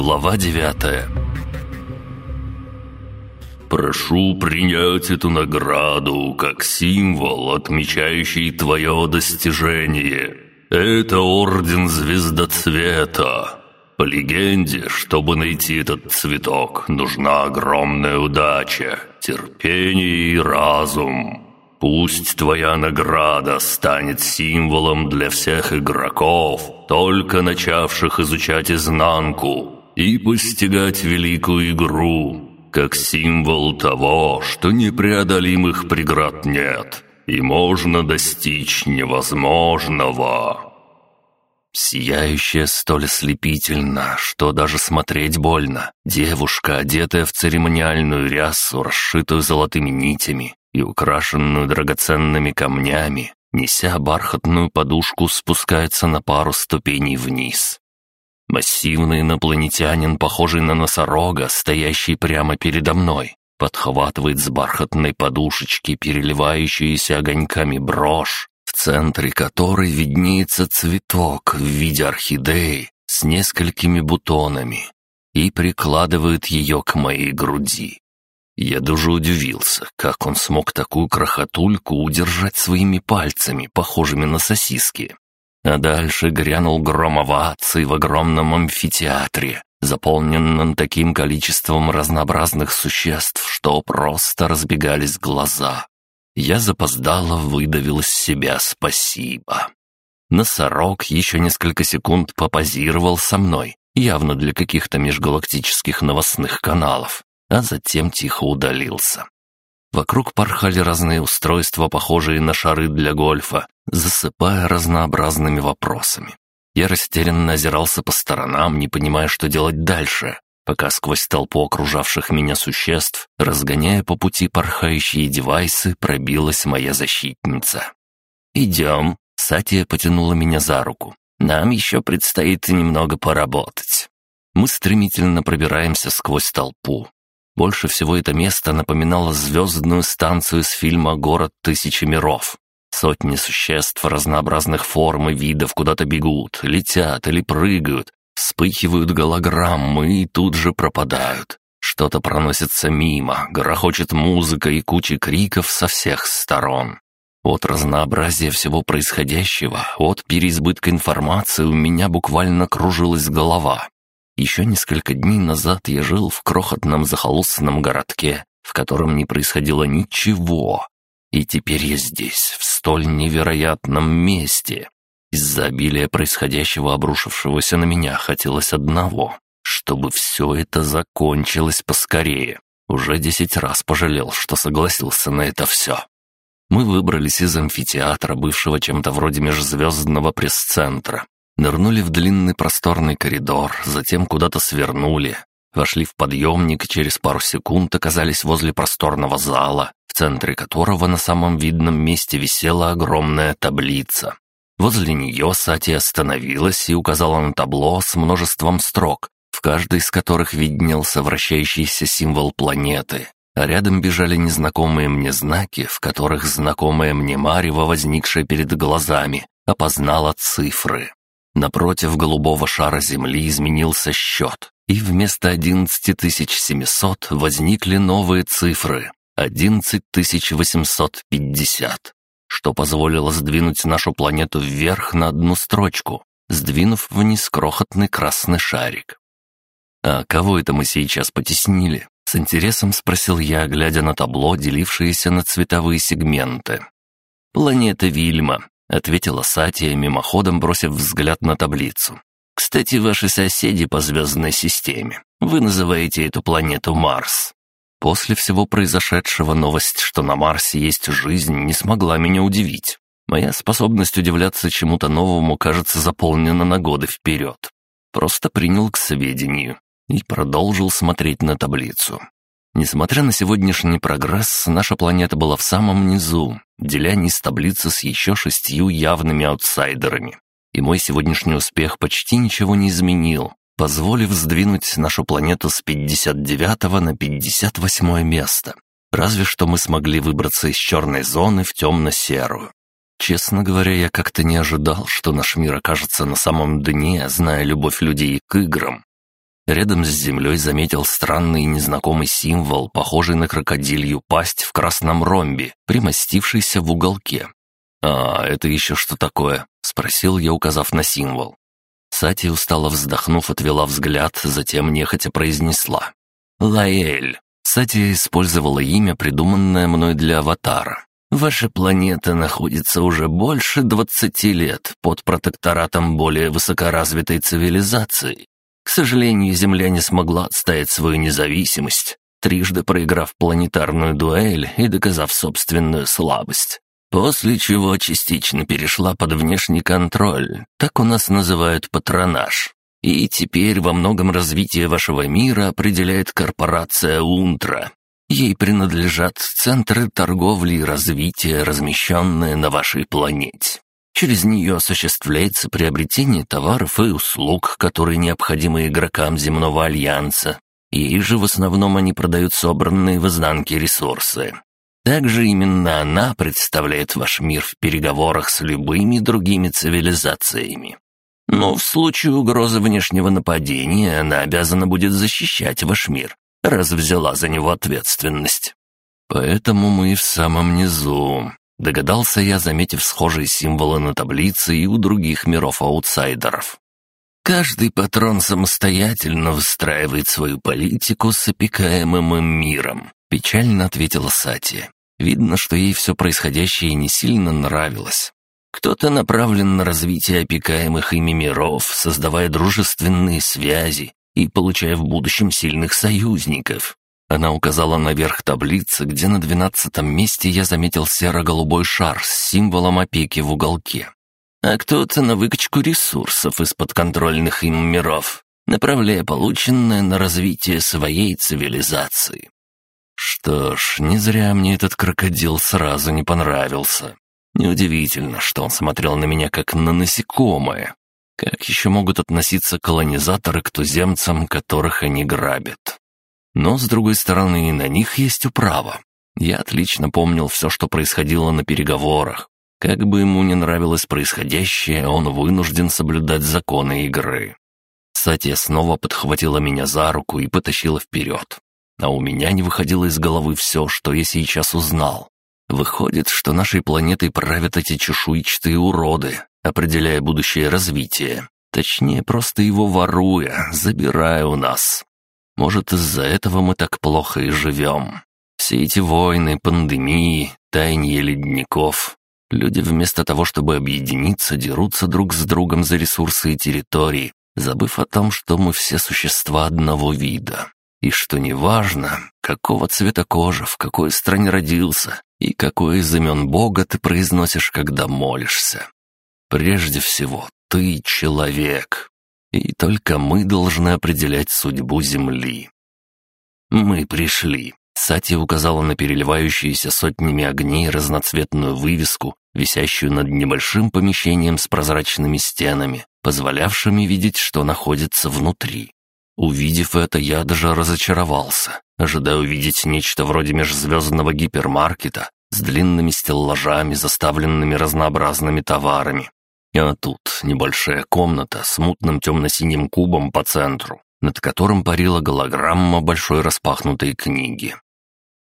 Глава девятая «Прошу принять эту награду как символ, отмечающий твое достижение. Это Орден Звездоцвета. По легенде, чтобы найти этот цветок, нужна огромная удача, терпение и разум». Пусть твоя награда станет символом для всех игроков, только начавших изучать изнанку и постигать великую игру, как символ того, что непреодолимых преград нет, и можно достичь невозможного. Сияющая столь ослепительно, что даже смотреть больно. Девушка, одетая в церемониальную рясу, расшитую золотыми нитями, и украшенную драгоценными камнями, неся бархатную подушку, спускается на пару ступеней вниз. Массивный инопланетянин, похожий на носорога, стоящий прямо передо мной, подхватывает с бархатной подушечки переливающуюся огоньками брошь, в центре которой виднеется цветок в виде орхидеи с несколькими бутонами, и прикладывает ее к моей груди. Я даже удивился, как он смог такую крохотульку удержать своими пальцами, похожими на сосиски. А дальше грянул гром оваций в огромном амфитеатре, заполненном таким количеством разнообразных существ, что просто разбегались глаза. Я запоздало выдавил из себя спасибо. Носорог еще несколько секунд попозировал со мной, явно для каких-то межгалактических новостных каналов, а затем тихо удалился. Вокруг порхали разные устройства, похожие на шары для гольфа, засыпая разнообразными вопросами. Я растерянно озирался по сторонам, не понимая, что делать дальше, пока сквозь толпу окружавших меня существ, разгоняя по пути порхающие девайсы, пробилась моя защитница. «Идем», — Сатия потянула меня за руку. «Нам еще предстоит немного поработать». Мы стремительно пробираемся сквозь толпу. Больше всего это место напоминало звездную станцию с фильма «Город тысячи миров». Сотни существ разнообразных форм и видов куда-то бегут, летят или прыгают, вспыхивают голограммы и тут же пропадают. Что-то проносится мимо, грохочет музыка и куча криков со всех сторон. От разнообразия всего происходящего, от переизбытка информации у меня буквально кружилась голова. Еще несколько дней назад я жил в крохотном захолустном городке, в котором не происходило ничего. И теперь я здесь, в столь невероятном месте. Из-за обилия происходящего, обрушившегося на меня, хотелось одного — чтобы все это закончилось поскорее. Уже десять раз пожалел, что согласился на это все. Мы выбрались из амфитеатра, бывшего чем-то вроде межзвездного пресс-центра, Нырнули в длинный просторный коридор, затем куда-то свернули. Вошли в подъемник и через пару секунд оказались возле просторного зала, в центре которого на самом видном месте висела огромная таблица. Возле нее Сати остановилась и указала на табло с множеством строк, в каждой из которых виднелся вращающийся символ планеты, а рядом бежали незнакомые мне знаки, в которых знакомая мне Марева, возникшая перед глазами, опознала цифры. Напротив голубого шара Земли изменился счет, и вместо 11700 возникли новые цифры — 11850, что позволило сдвинуть нашу планету вверх на одну строчку, сдвинув вниз крохотный красный шарик. «А кого это мы сейчас потеснили?» — с интересом спросил я, глядя на табло, делившееся на цветовые сегменты. «Планета Вильма», — ответила Сатия, мимоходом бросив взгляд на таблицу. «Кстати, ваши соседи по звездной системе. Вы называете эту планету Марс». После всего произошедшего новость, что на Марсе есть жизнь, не смогла меня удивить. Моя способность удивляться чему-то новому, кажется, заполнена на годы вперед. Просто принял к сведению и продолжил смотреть на таблицу. Несмотря на сегодняшний прогресс, наша планета была в самом низу, деля низ таблицы с еще шестью явными аутсайдерами. И мой сегодняшний успех почти ничего не изменил, позволив сдвинуть нашу планету с 59 на 58 место. Разве что мы смогли выбраться из черной зоны в темно-серую. Честно говоря, я как-то не ожидал, что наш мир окажется на самом дне, зная любовь людей к играм. Рядом с землей заметил странный незнакомый символ, похожий на крокодилью пасть в красном ромбе, примостившийся в уголке. «А, это еще что такое?» — спросил я, указав на символ. Сати, устало вздохнув, отвела взгляд, затем нехотя произнесла. «Лаэль». Сати использовала имя, придуманное мной для аватара. «Ваша планета находится уже больше двадцати лет под протекторатом более высокоразвитой цивилизации. К сожалению, Земля не смогла отстоять свою независимость, трижды проиграв планетарную дуэль и доказав собственную слабость. После чего частично перешла под внешний контроль, так у нас называют патронаж. И теперь во многом развитие вашего мира определяет корпорация «Унтра». Ей принадлежат центры торговли и развития, размещенные на вашей планете. Через нее осуществляется приобретение товаров и услуг, которые необходимы игрокам земного альянса. И же в основном они продают собранные в изнанке ресурсы. Также именно она представляет ваш мир в переговорах с любыми другими цивилизациями. Но в случае угрозы внешнего нападения она обязана будет защищать ваш мир, раз взяла за него ответственность. Поэтому мы в самом низу. Догадался я, заметив схожие символы на таблице и у других миров-аутсайдеров. Каждый патрон самостоятельно выстраивает свою политику с опекаемым им миром, печально ответила Сати. Видно, что ей все происходящее не сильно нравилось. Кто-то направлен на развитие опекаемых ими миров, создавая дружественные связи и получая в будущем сильных союзников. Она указала наверх таблицы, где на двенадцатом месте я заметил серо-голубой шар с символом опеки в уголке. А кто-то на выкачку ресурсов из подконтрольных им миров, направляя полученное на развитие своей цивилизации. Что ж, не зря мне этот крокодил сразу не понравился. Неудивительно, что он смотрел на меня как на насекомое. Как еще могут относиться колонизаторы к туземцам, которых они грабят? Но, с другой стороны, и на них есть управа. Я отлично помнил все, что происходило на переговорах. Как бы ему не нравилось происходящее, он вынужден соблюдать законы игры. Сатия снова подхватила меня за руку и потащила вперед. А у меня не выходило из головы все, что я сейчас узнал. Выходит, что нашей планетой правят эти чешуйчатые уроды, определяя будущее развитие. Точнее, просто его воруя, забирая у нас. Может, из-за этого мы так плохо и живем. Все эти войны, пандемии, таяние ледников. Люди вместо того, чтобы объединиться, дерутся друг с другом за ресурсы и территории, забыв о том, что мы все существа одного вида. И что неважно, какого цвета кожа, в какой стране родился и какой из имен Бога ты произносишь, когда молишься. Прежде всего, ты человек, и только мы должны определять судьбу Земли. Мы пришли. Сати указала на переливающуюся сотнями огней разноцветную вывеску, висящую над небольшим помещением с прозрачными стенами, позволявшими видеть, что находится внутри. Увидев это, я даже разочаровался, ожидая увидеть нечто вроде межзвездного гипермаркета с длинными стеллажами, заставленными разнообразными товарами. А тут небольшая комната с мутным темно-синим кубом по центру, над которым парила голограмма большой распахнутой книги.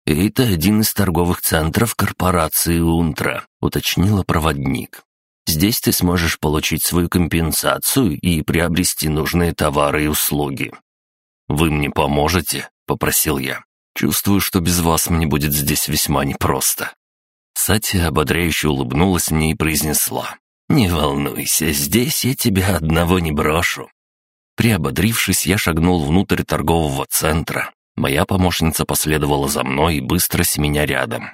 «Это один из торговых центров корпорации «Унтра», — уточнила проводник. Здесь ты сможешь получить свою компенсацию и приобрести нужные товары и услуги. «Вы мне поможете?» — попросил я. «Чувствую, что без вас мне будет здесь весьма непросто». Сатя ободряюще улыбнулась мне и произнесла. «Не волнуйся, здесь я тебя одного не брошу». Приободрившись, я шагнул внутрь торгового центра. Моя помощница последовала за мной и быстро с меня рядом.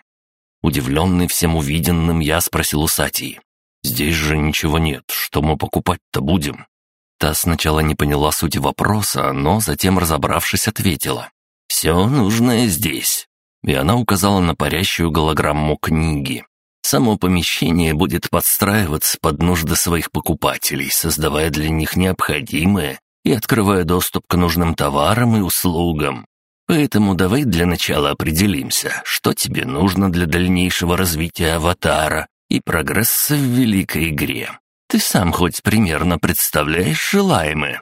Удивленный всем увиденным, я спросил у Сатии. «Здесь же ничего нет, что мы покупать-то будем?» Та сначала не поняла сути вопроса, но затем, разобравшись, ответила. «Все нужное здесь». И она указала на парящую голограмму книги. Само помещение будет подстраиваться под нужды своих покупателей, создавая для них необходимое и открывая доступ к нужным товарам и услугам. Поэтому давай для начала определимся, что тебе нужно для дальнейшего развития аватара и прогресса в великой игре. Ты сам хоть примерно представляешь желаемое?»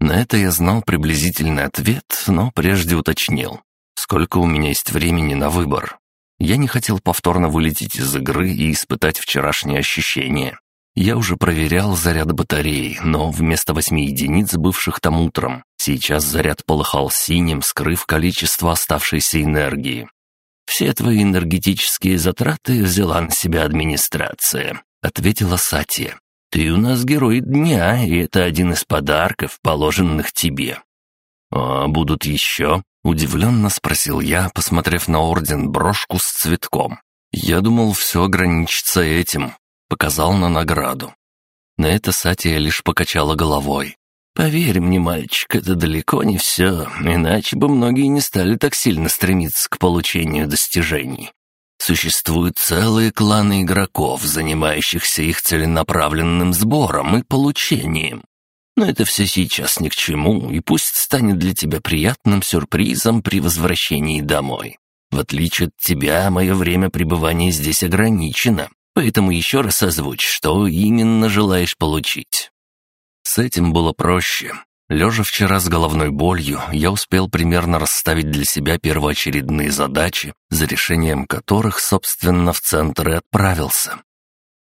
На это я знал приблизительный ответ, но прежде уточнил. Сколько у меня есть времени на выбор? Я не хотел повторно вылететь из игры и испытать вчерашние ощущения. Я уже проверял заряд батареи, но вместо восьми единиц, бывших там утром, сейчас заряд полыхал синим, скрыв количество оставшейся энергии. «Все твои энергетические затраты взяла на себя администрация», — ответила Сатия. «Ты у нас герой дня, и это один из подарков, положенных тебе». «А будут еще?» — удивленно спросил я, посмотрев на орден брошку с цветком. «Я думал, все ограничится этим». Показал на награду. На это Сатия лишь покачала головой. «Поверь мне, мальчик, это далеко не все, иначе бы многие не стали так сильно стремиться к получению достижений. Существуют целые кланы игроков, занимающихся их целенаправленным сбором и получением. Но это все сейчас ни к чему, и пусть станет для тебя приятным сюрпризом при возвращении домой. В отличие от тебя, мое время пребывания здесь ограничено, поэтому еще раз озвучь, что именно желаешь получить». С этим было проще. Лежа вчера с головной болью, я успел примерно расставить для себя первоочередные задачи, за решением которых, собственно, в центр и отправился.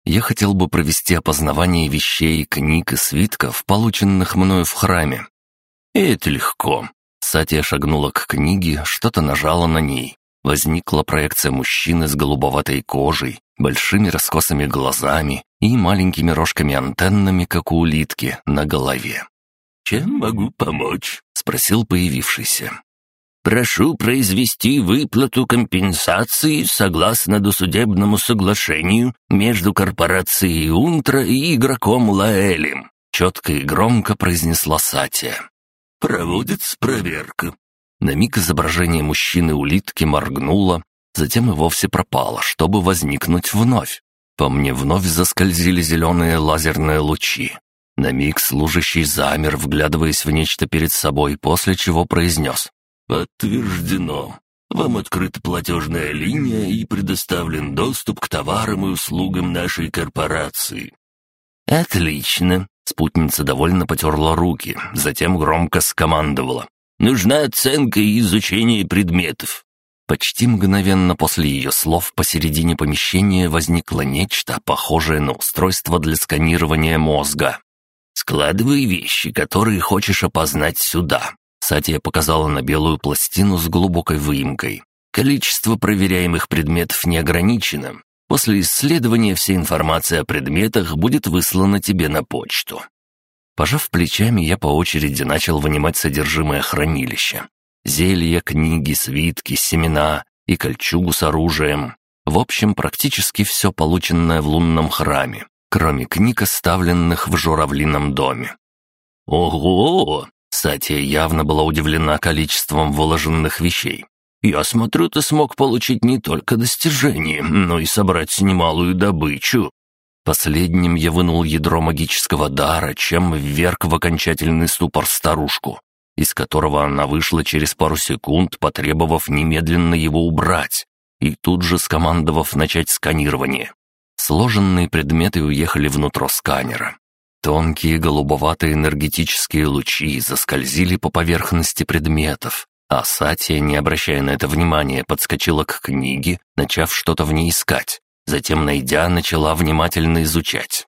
Я хотел бы провести опознавание вещей, книг и свитков, полученных мною в храме. И это легко. Сатия шагнула к книге, что-то нажала на ней. Возникла проекция мужчины с голубоватой кожей, большими раскосыми глазами и маленькими рожками-антеннами, как у улитки, на голове. «Чем могу помочь?» — спросил появившийся. «Прошу произвести выплату компенсации согласно досудебному соглашению между корпорацией Унтра и игроком Лаэлем», — четко и громко произнесла Сатия. «Проводится проверка». На миг изображение мужчины-улитки моргнуло, затем и вовсе пропало, чтобы возникнуть вновь. По мне вновь заскользили зеленые лазерные лучи. На миг служащий замер, вглядываясь в нечто перед собой, после чего произнес. «Подтверждено. Вам открыта платежная линия и предоставлен доступ к товарам и услугам нашей корпорации». «Отлично!» — спутница довольно потерла руки, затем громко скомандовала. «Нужна оценка и изучение предметов». Почти мгновенно после ее слов посередине помещения возникло нечто, похожее на устройство для сканирования мозга. «Складывай вещи, которые хочешь опознать сюда». Сатия показала на белую пластину с глубокой выемкой. Количество проверяемых предметов не ограничено. После исследования вся информация о предметах будет выслана тебе на почту. Пожав плечами, я по очереди начал вынимать содержимое хранилища. Зелья, книги, свитки, семена и кольчугу с оружием. В общем, практически все полученное в лунном храме кроме книг, оставленных в журавлином доме. «Ого!» — Сатия явно была удивлена количеством выложенных вещей. «Я смотрю, ты смог получить не только достижения, но и собрать немалую добычу». Последним я вынул ядро магического дара, чем вверг в окончательный ступор старушку, из которого она вышла через пару секунд, потребовав немедленно его убрать, и тут же скомандовав начать сканирование. Сложенные предметы уехали внутрь сканера. Тонкие голубоватые энергетические лучи заскользили по поверхности предметов, а Сатия, не обращая на это внимания, подскочила к книге, начав что-то в ней искать. Затем, найдя, начала внимательно изучать.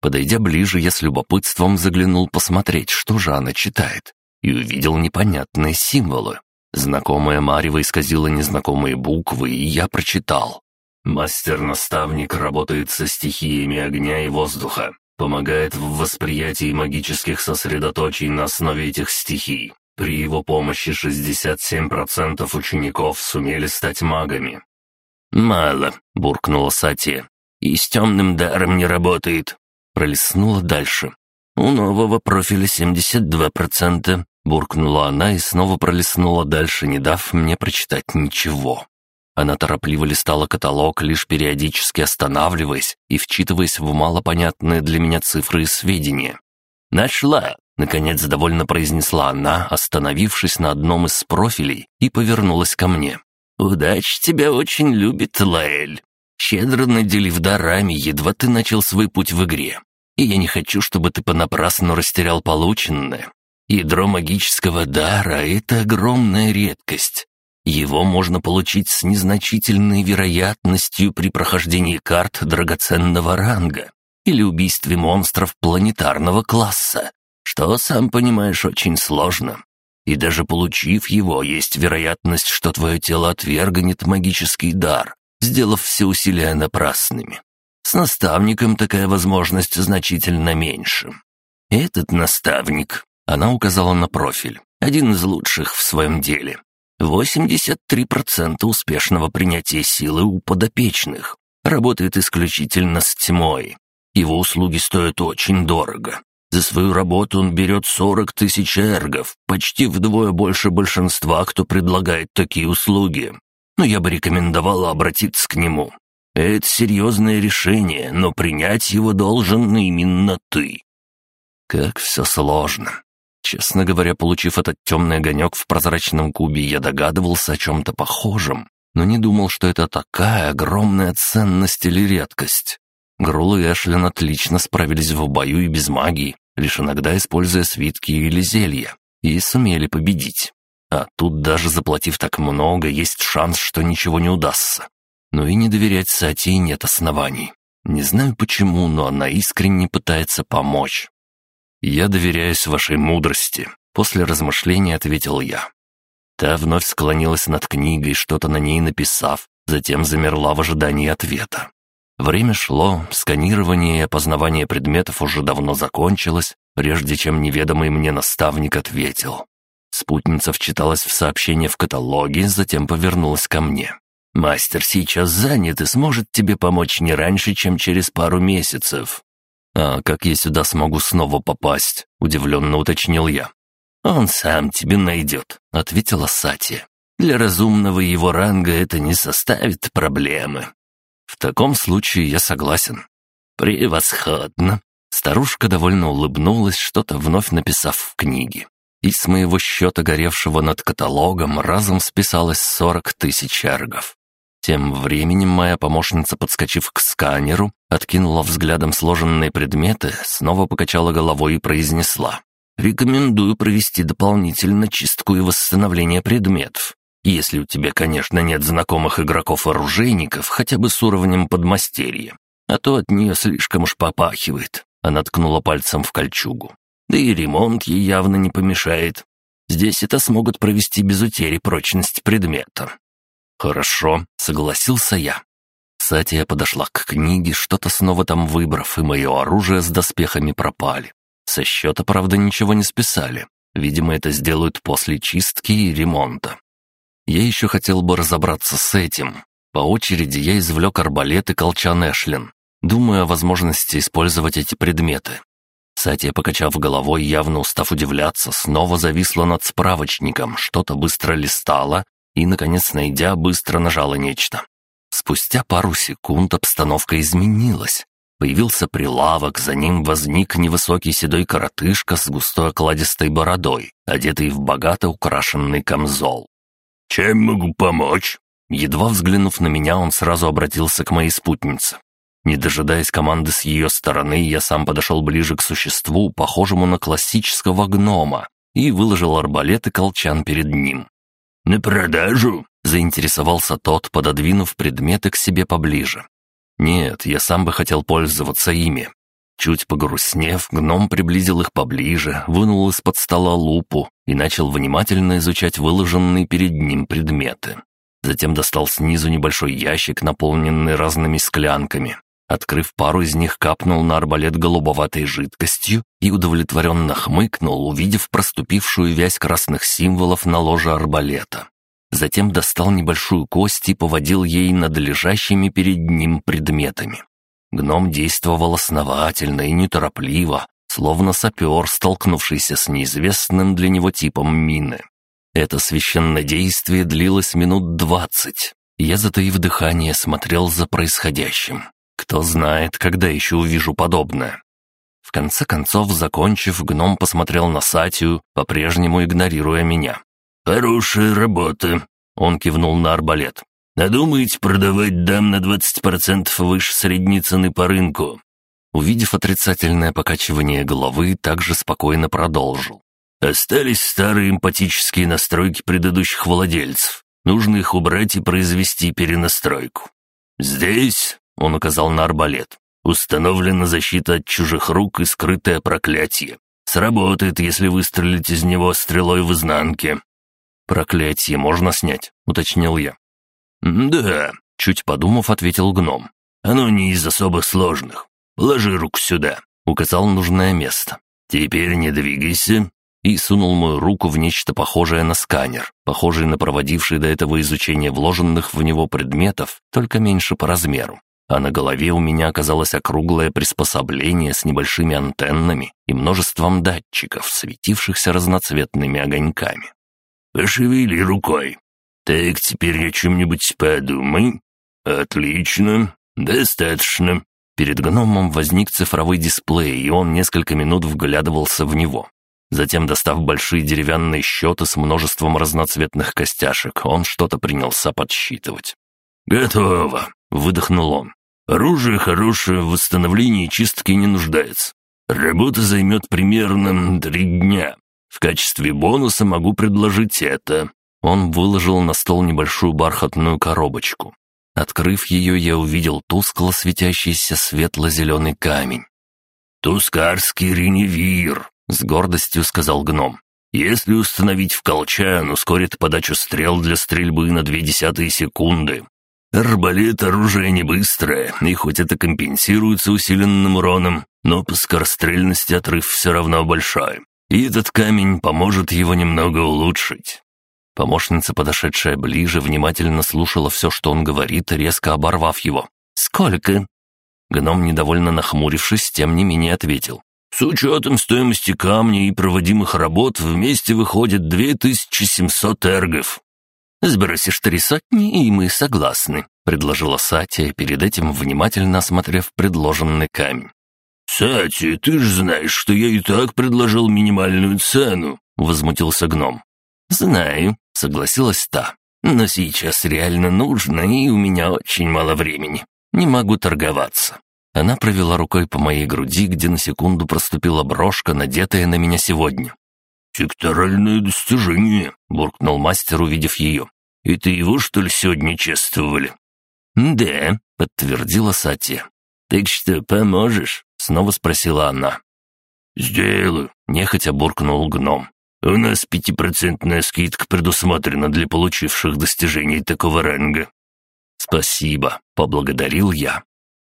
Подойдя ближе, я с любопытством заглянул посмотреть, что же она читает, и увидел непонятные символы. Знакомая Марева исказила незнакомые буквы, и я прочитал. Мастер-наставник работает со стихиями огня и воздуха, помогает в восприятии магических сосредоточий на основе этих стихий. При его помощи 67% учеников сумели стать магами. «Мало», — буркнула Сати. «И с темным даром не работает». Пролистнула дальше. «У нового профиля 72%, — буркнула она и снова пролистнула дальше, не дав мне прочитать ничего. Она торопливо листала каталог, лишь периодически останавливаясь и вчитываясь в малопонятные для меня цифры и сведения. «Нашла!» — наконец довольно произнесла она, остановившись на одном из профилей и повернулась ко мне. «Удача тебя очень любит, Лаэль. Щедро наделив дарами, едва ты начал свой путь в игре. И я не хочу, чтобы ты понапрасну растерял полученное. Ядро магического дара — это огромная редкость. Его можно получить с незначительной вероятностью при прохождении карт драгоценного ранга или убийстве монстров планетарного класса, что, сам понимаешь, очень сложно. И даже получив его, есть вероятность, что твое тело отвергнет магический дар, сделав все усилия напрасными. С наставником такая возможность значительно меньше. Этот наставник, она указала на профиль, один из лучших в своем деле. 83% успешного принятия силы у подопечных. Работает исключительно с тьмой. Его услуги стоят очень дорого. За свою работу он берет 40 тысяч эргов, почти вдвое больше большинства, кто предлагает такие услуги. Но я бы рекомендовала обратиться к нему. Это серьезное решение, но принять его должен именно ты. Как все сложно. Честно говоря, получив этот темный огонек в прозрачном кубе, я догадывался о чем-то похожем, но не думал, что это такая огромная ценность или редкость. Грул и Эшлин отлично справились в бою и без магии, лишь иногда используя свитки или зелья, и сумели победить. А тут даже заплатив так много, есть шанс, что ничего не удастся. Но и не доверять Сати нет оснований. Не знаю почему, но она искренне пытается помочь. «Я доверяюсь вашей мудрости», — после размышления ответил я. Та вновь склонилась над книгой, что-то на ней написав, затем замерла в ожидании ответа. Время шло, сканирование и опознавание предметов уже давно закончилось, прежде чем неведомый мне наставник ответил. Спутница вчиталась в сообщение в каталоге, затем повернулась ко мне. «Мастер сейчас занят и сможет тебе помочь не раньше, чем через пару месяцев. «А как я сюда смогу снова попасть?» — удивленно уточнил я. «Он сам тебе найдет», — ответила Сати. «Для разумного его ранга это не составит проблемы». «В таком случае я согласен». «Превосходно!» Старушка довольно улыбнулась, что-то вновь написав в книге. И с моего счета, горевшего над каталогом, разом списалось сорок тысяч аргов. Тем временем моя помощница, подскочив к сканеру, откинула взглядом сложенные предметы, снова покачала головой и произнесла. «Рекомендую провести дополнительно чистку и восстановление предметов. Если у тебя, конечно, нет знакомых игроков-оружейников, хотя бы с уровнем подмастерья. А то от нее слишком уж попахивает». Она ткнула пальцем в кольчугу. «Да и ремонт ей явно не помешает. Здесь это смогут провести без утери прочность предмета. «Хорошо», — согласился я. Сатия подошла к книге, что-то снова там выбрав, и мое оружие с доспехами пропали. Со счета, правда, ничего не списали. Видимо, это сделают после чистки и ремонта. Я еще хотел бы разобраться с этим. По очереди я извлек арбалет и колчан Эшлин, думая о возможности использовать эти предметы. Сатия, покачав головой, явно устав удивляться, снова зависла над справочником, что-то быстро листала и, наконец, найдя, быстро нажала нечто. Спустя пару секунд обстановка изменилась. Появился прилавок, за ним возник невысокий седой коротышка с густой окладистой бородой, одетый в богато украшенный камзол. «Чем могу помочь?» Едва взглянув на меня, он сразу обратился к моей спутнице. Не дожидаясь команды с ее стороны, я сам подошел ближе к существу, похожему на классического гнома, и выложил арбалет и колчан перед ним. «На продажу?» — заинтересовался тот, пододвинув предметы к себе поближе. «Нет, я сам бы хотел пользоваться ими». Чуть погрустнев, гном приблизил их поближе, вынул из-под стола лупу и начал внимательно изучать выложенные перед ним предметы. Затем достал снизу небольшой ящик, наполненный разными склянками. Открыв пару из них, капнул на арбалет голубоватой жидкостью и удовлетворенно хмыкнул, увидев проступившую вязь красных символов на ложе арбалета. Затем достал небольшую кость и поводил ей над лежащими перед ним предметами. Гном действовал основательно и неторопливо, словно сапер, столкнувшийся с неизвестным для него типом мины. Это священное действие длилось минут двадцать. Я, затаив дыхание, смотрел за происходящим. Кто знает, когда еще увижу подобное. В конце концов, закончив, гном посмотрел на Сатию, по-прежнему игнорируя меня. «Хорошая работа», — он кивнул на арбалет. «Надумаете продавать дам на 20% выше средней цены по рынку?» Увидев отрицательное покачивание головы, также спокойно продолжил. Остались старые эмпатические настройки предыдущих владельцев. Нужно их убрать и произвести перенастройку. Здесь, он указал на арбалет, установлена защита от чужих рук и скрытое проклятие. Сработает, если выстрелить из него стрелой в изнанке. «Проклятие можно снять», — уточнил я. «Да», — чуть подумав, ответил гном. «Оно не из особо сложных. Ложи руку сюда», — указал нужное место. «Теперь не двигайся и сунул мою руку в нечто похожее на сканер, похожий на проводивший до этого изучение вложенных в него предметов, только меньше по размеру. А на голове у меня оказалось округлое приспособление с небольшими антеннами и множеством датчиков, светившихся разноцветными огоньками. «Пошевели рукой. Так, теперь о чем-нибудь подумай. Отлично. Достаточно». Перед гномом возник цифровой дисплей, и он несколько минут вглядывался в него. Затем, достав большие деревянные счеты с множеством разноцветных костяшек, он что-то принялся подсчитывать. «Готово!» — выдохнул он. «Оружие хорошее, в восстановлении и чистке не нуждается. Работа займет примерно три дня. В качестве бонуса могу предложить это». Он выложил на стол небольшую бархатную коробочку. Открыв ее, я увидел тускло светящийся светло-зеленый камень. «Тускарский реневир», — с гордостью сказал гном. «Если установить в колчан, ускорит подачу стрел для стрельбы на две десятые секунды. Арбалет — оружие не быстрое, и хоть это компенсируется усиленным уроном, но по скорострельности отрыв все равно большой. И этот камень поможет его немного улучшить». Помощница, подошедшая ближе, внимательно слушала все, что он говорит, резко оборвав его. «Сколько?» Гном, недовольно нахмурившись, тем не менее ответил. С учетом стоимости камня и проводимых работ вместе выходит 2700 эргов. «Сбросишь три сотни, и мы согласны», — предложила Сатия, перед этим внимательно осмотрев предложенный камень. «Сати, ты же знаешь, что я и так предложил минимальную цену», — возмутился гном. «Знаю», — согласилась та. «Но сейчас реально нужно, и у меня очень мало времени. Не могу торговаться». Она провела рукой по моей груди, где на секунду проступила брошка, надетая на меня сегодня. «Секторальное достижение», — буркнул мастер, увидев ее. «Это его, что ли, сегодня чествовали?» «Да», — подтвердила Сатия. «Так что, поможешь?» — снова спросила она. «Сделаю», — нехотя буркнул гном. «У нас пятипроцентная скидка предусмотрена для получивших достижений такого ранга». «Спасибо», — поблагодарил я.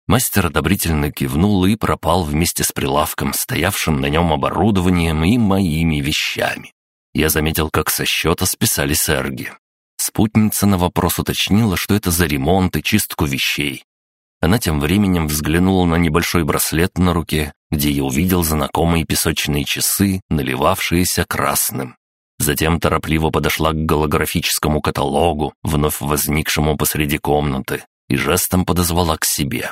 Мастер одобрительно кивнул и пропал вместе с прилавком, стоявшим на нем оборудованием и моими вещами. Я заметил, как со счета списали сэрги. Спутница на вопрос уточнила, что это за ремонт и чистку вещей. Она тем временем взглянула на небольшой браслет на руке, где я увидел знакомые песочные часы, наливавшиеся красным. Затем торопливо подошла к голографическому каталогу, вновь возникшему посреди комнаты, и жестом подозвала к себе.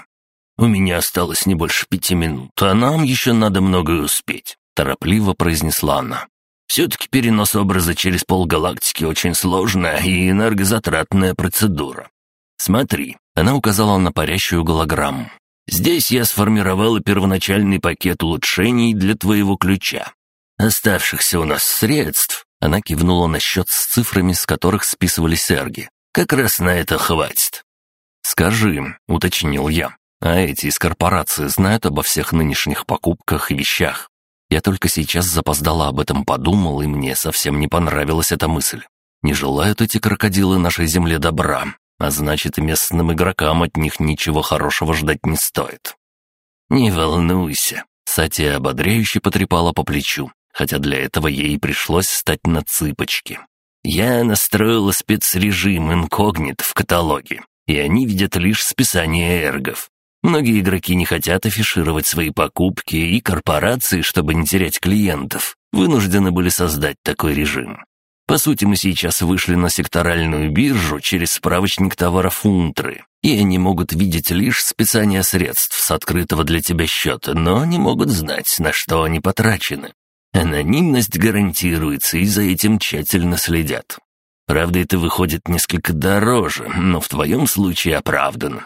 «У меня осталось не больше пяти минут, а нам еще надо многое успеть», — торопливо произнесла она. «Все-таки перенос образа через полгалактики очень сложная и энергозатратная процедура. Смотри», — она указала на парящую голограмму. «Здесь я сформировала первоначальный пакет улучшений для твоего ключа. Оставшихся у нас средств», — она кивнула на счет с цифрами, с которых списывали серги. «Как раз на это хватит». «Скажи», — уточнил я, а эти из корпорации знают обо всех нынешних покупках и вещах. Я только сейчас запоздало об этом подумал, и мне совсем не понравилась эта мысль. Не желают эти крокодилы нашей земле добра, а значит, местным игрокам от них ничего хорошего ждать не стоит. «Не волнуйся», — Сатия ободряюще потрепала по плечу, хотя для этого ей пришлось встать на цыпочки. «Я настроила спецрежим инкогнит в каталоге, и они видят лишь списание эргов. Многие игроки не хотят афишировать свои покупки, и корпорации, чтобы не терять клиентов, вынуждены были создать такой режим. По сути, мы сейчас вышли на секторальную биржу через справочник товаров Унтры, и они могут видеть лишь списание средств с открытого для тебя счета, но не могут знать, на что они потрачены. Анонимность гарантируется, и за этим тщательно следят. Правда, это выходит несколько дороже, но в твоем случае оправдан.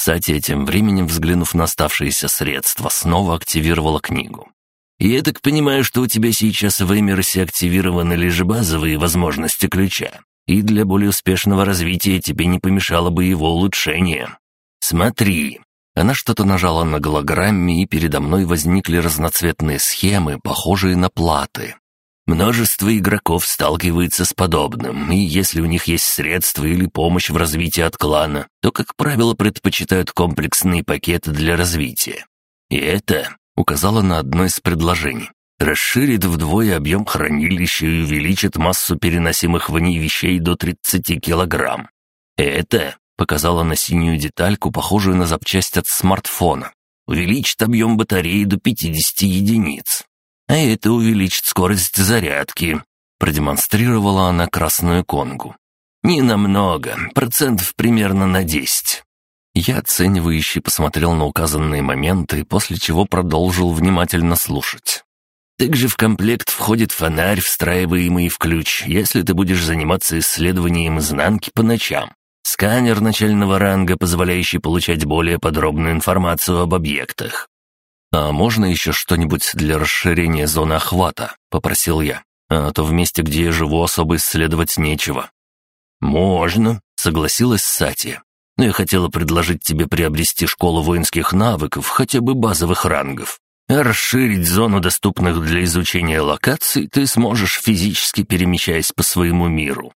Сатия, тем временем взглянув на оставшиеся средства, снова активировала книгу. Я так понимаю, что у тебя сейчас в Эмерсе активированы лишь базовые возможности ключа, и для более успешного развития тебе не помешало бы его улучшение. Смотри». Она что-то нажала на голограмме, и передо мной возникли разноцветные схемы, похожие на платы. Множество игроков сталкивается с подобным, и если у них есть средства или помощь в развитии от клана, то, как правило, предпочитают комплексные пакеты для развития. И это указала на одно из предложений. Расширит вдвое объем хранилища и увеличит массу переносимых в ней вещей до 30 килограмм. Это показала на синюю детальку, похожую на запчасть от смартфона. Увеличит объем батареи до 50 единиц. А это увеличит скорость зарядки. Продемонстрировала она красную конгу. Не намного, процентов примерно на 10. Я оценивающе посмотрел на указанные моменты, после чего продолжил внимательно слушать. Также в комплект входит фонарь, встраиваемый в ключ, если ты будешь заниматься исследованием изнанки по ночам. Сканер начального ранга, позволяющий получать более подробную информацию об объектах. «А можно еще что-нибудь для расширения зоны охвата?» — попросил я. «А то в месте, где я живу, особо исследовать нечего». «Можно», — согласилась Сати. «Но я хотела предложить тебе приобрести школу воинских навыков, хотя бы базовых рангов. Расширить зону доступных для изучения локаций ты сможешь физически перемещаясь по своему миру.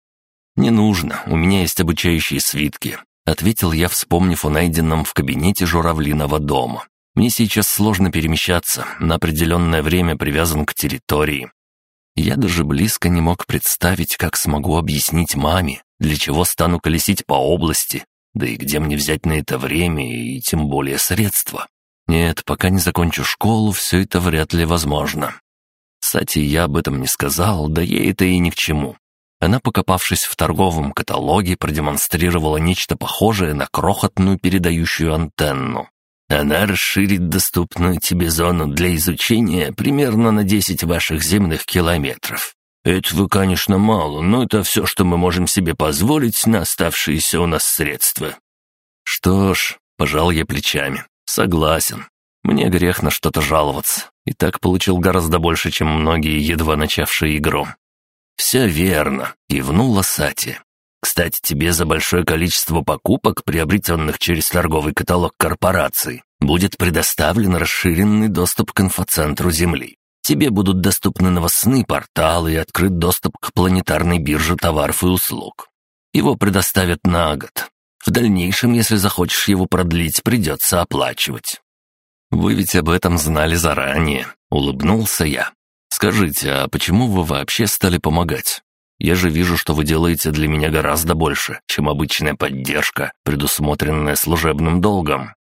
«Не нужно, у меня есть обучающие свитки», — ответил я, вспомнив о найденном в кабинете журавлиного дома. «Мне сейчас сложно перемещаться, на определенное время привязан к территории». Я даже близко не мог представить, как смогу объяснить маме, для чего стану колесить по области, да и где мне взять на это время и тем более средства. Нет, пока не закончу школу, все это вряд ли возможно. Кстати, я об этом не сказал, да ей это и ни к чему. Она, покопавшись в торговом каталоге, продемонстрировала нечто похожее на крохотную передающую антенну. Она расширит доступную тебе зону для изучения примерно на 10 ваших земных километров. Этого, конечно, мало, но это все, что мы можем себе позволить на оставшиеся у нас средства. Что ж, пожал я плечами. Согласен. Мне грех на что-то жаловаться. И так получил гораздо больше, чем многие, едва начавшие игру. «Все верно», — кивнула Сати. «Кстати, тебе за большое количество покупок, приобретенных через торговый каталог корпораций, будет предоставлен расширенный доступ к инфоцентру Земли. Тебе будут доступны новостные порталы и открыт доступ к планетарной бирже товаров и услуг. Его предоставят на год. В дальнейшем, если захочешь его продлить, придется оплачивать». «Вы ведь об этом знали заранее», — улыбнулся я. «Скажите, а почему вы вообще стали помогать? Я же вижу, что вы делаете для меня гораздо больше, чем обычная поддержка, предусмотренная служебным долгом».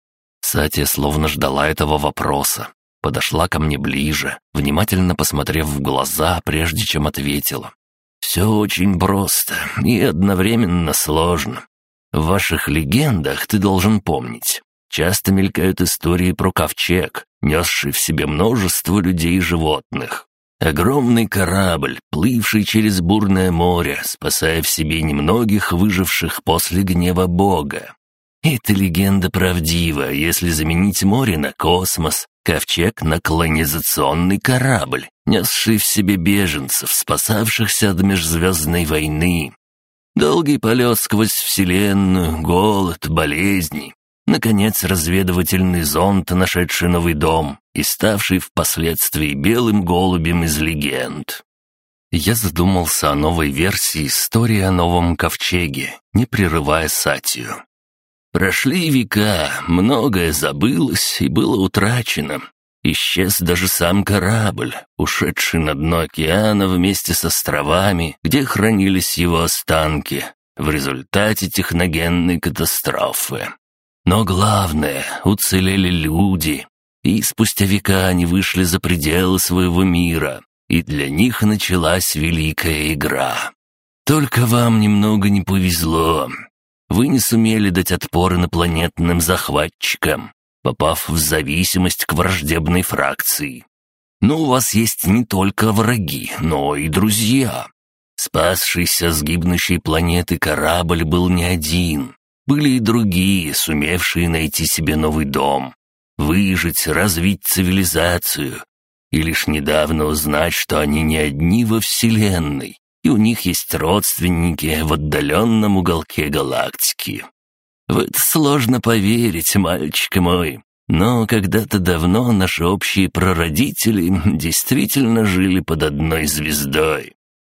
Сатия словно ждала этого вопроса. Подошла ко мне ближе, внимательно посмотрев в глаза, прежде чем ответила. «Все очень просто и одновременно сложно. В ваших легендах ты должен помнить. Часто мелькают истории про ковчег, несший в себе множество людей и животных. Огромный корабль, плывший через бурное море, спасая в себе немногих выживших после гнева Бога. Эта легенда правдива, если заменить море на космос, ковчег на колонизационный корабль, несший в себе беженцев, спасавшихся от межзвездной войны. Долгий полет сквозь Вселенную, голод, болезни, Наконец, разведывательный зонд, нашедший новый дом и ставший впоследствии белым голубем из легенд. Я задумался о новой версии истории о новом ковчеге, не прерывая Сатию. Прошли века, многое забылось и было утрачено. Исчез даже сам корабль, ушедший на дно океана вместе с островами, где хранились его останки в результате техногенной катастрофы. Но главное, уцелели люди, и спустя века они вышли за пределы своего мира, и для них началась великая игра. Только вам немного не повезло. Вы не сумели дать отпор инопланетным захватчикам, попав в зависимость к враждебной фракции. Но у вас есть не только враги, но и друзья. Спасшийся с гибнущей планеты корабль был не один. Были и другие, сумевшие найти себе новый дом, выжить, развить цивилизацию. и лишь недавно узнать, что они не одни во Вселенной, и у них есть родственники в отдаленном уголке галактики. В это сложно поверить, мальчик мой, но когда-то давно наши общие прародители действительно жили под одной звездой.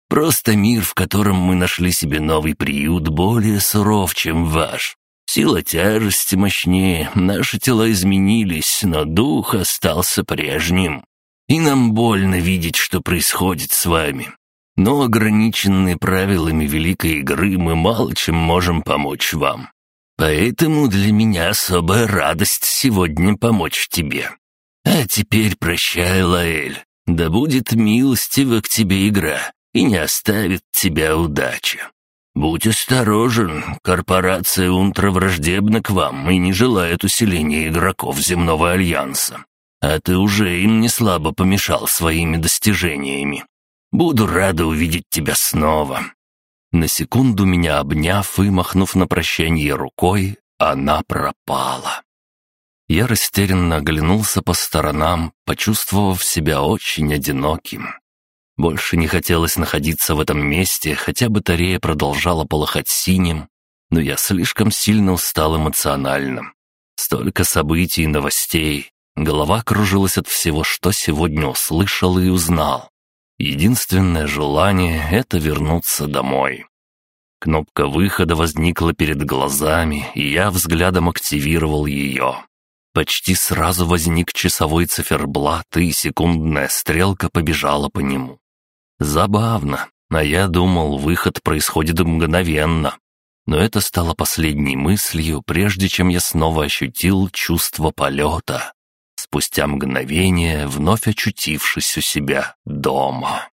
Просто мир, в котором мы нашли себе новый приют, более суров, чем ваш. Сила тяжести мощнее, наши тела изменились, но дух остался прежним. И нам больно видеть, что происходит с вами. Но ограниченные правилами великой игры мы мало чем можем помочь вам. Поэтому для меня особая радость сегодня помочь тебе. А теперь прощай, Лаэль. Да будет милостива к тебе игра и не оставит тебя удача. «Будь осторожен, корпорация Унтра враждебна к вам и не желает усиления игроков Земного Альянса. А ты уже им не слабо помешал своими достижениями. Буду рада увидеть тебя снова». На секунду меня обняв и махнув на прощание рукой, она пропала. Я растерянно оглянулся по сторонам, почувствовав себя очень одиноким. Больше не хотелось находиться в этом месте, хотя батарея продолжала полыхать синим, но я слишком сильно устал эмоционально. Столько событий и новостей. Голова кружилась от всего, что сегодня услышал и узнал. Единственное желание — это вернуться домой. Кнопка выхода возникла перед глазами, и я взглядом активировал ее. Почти сразу возник часовой циферблат, и секундная стрелка побежала по нему. Забавно, а я думал, выход происходит мгновенно. Но это стало последней мыслью, прежде чем я снова ощутил чувство полета, спустя мгновение вновь очутившись у себя дома.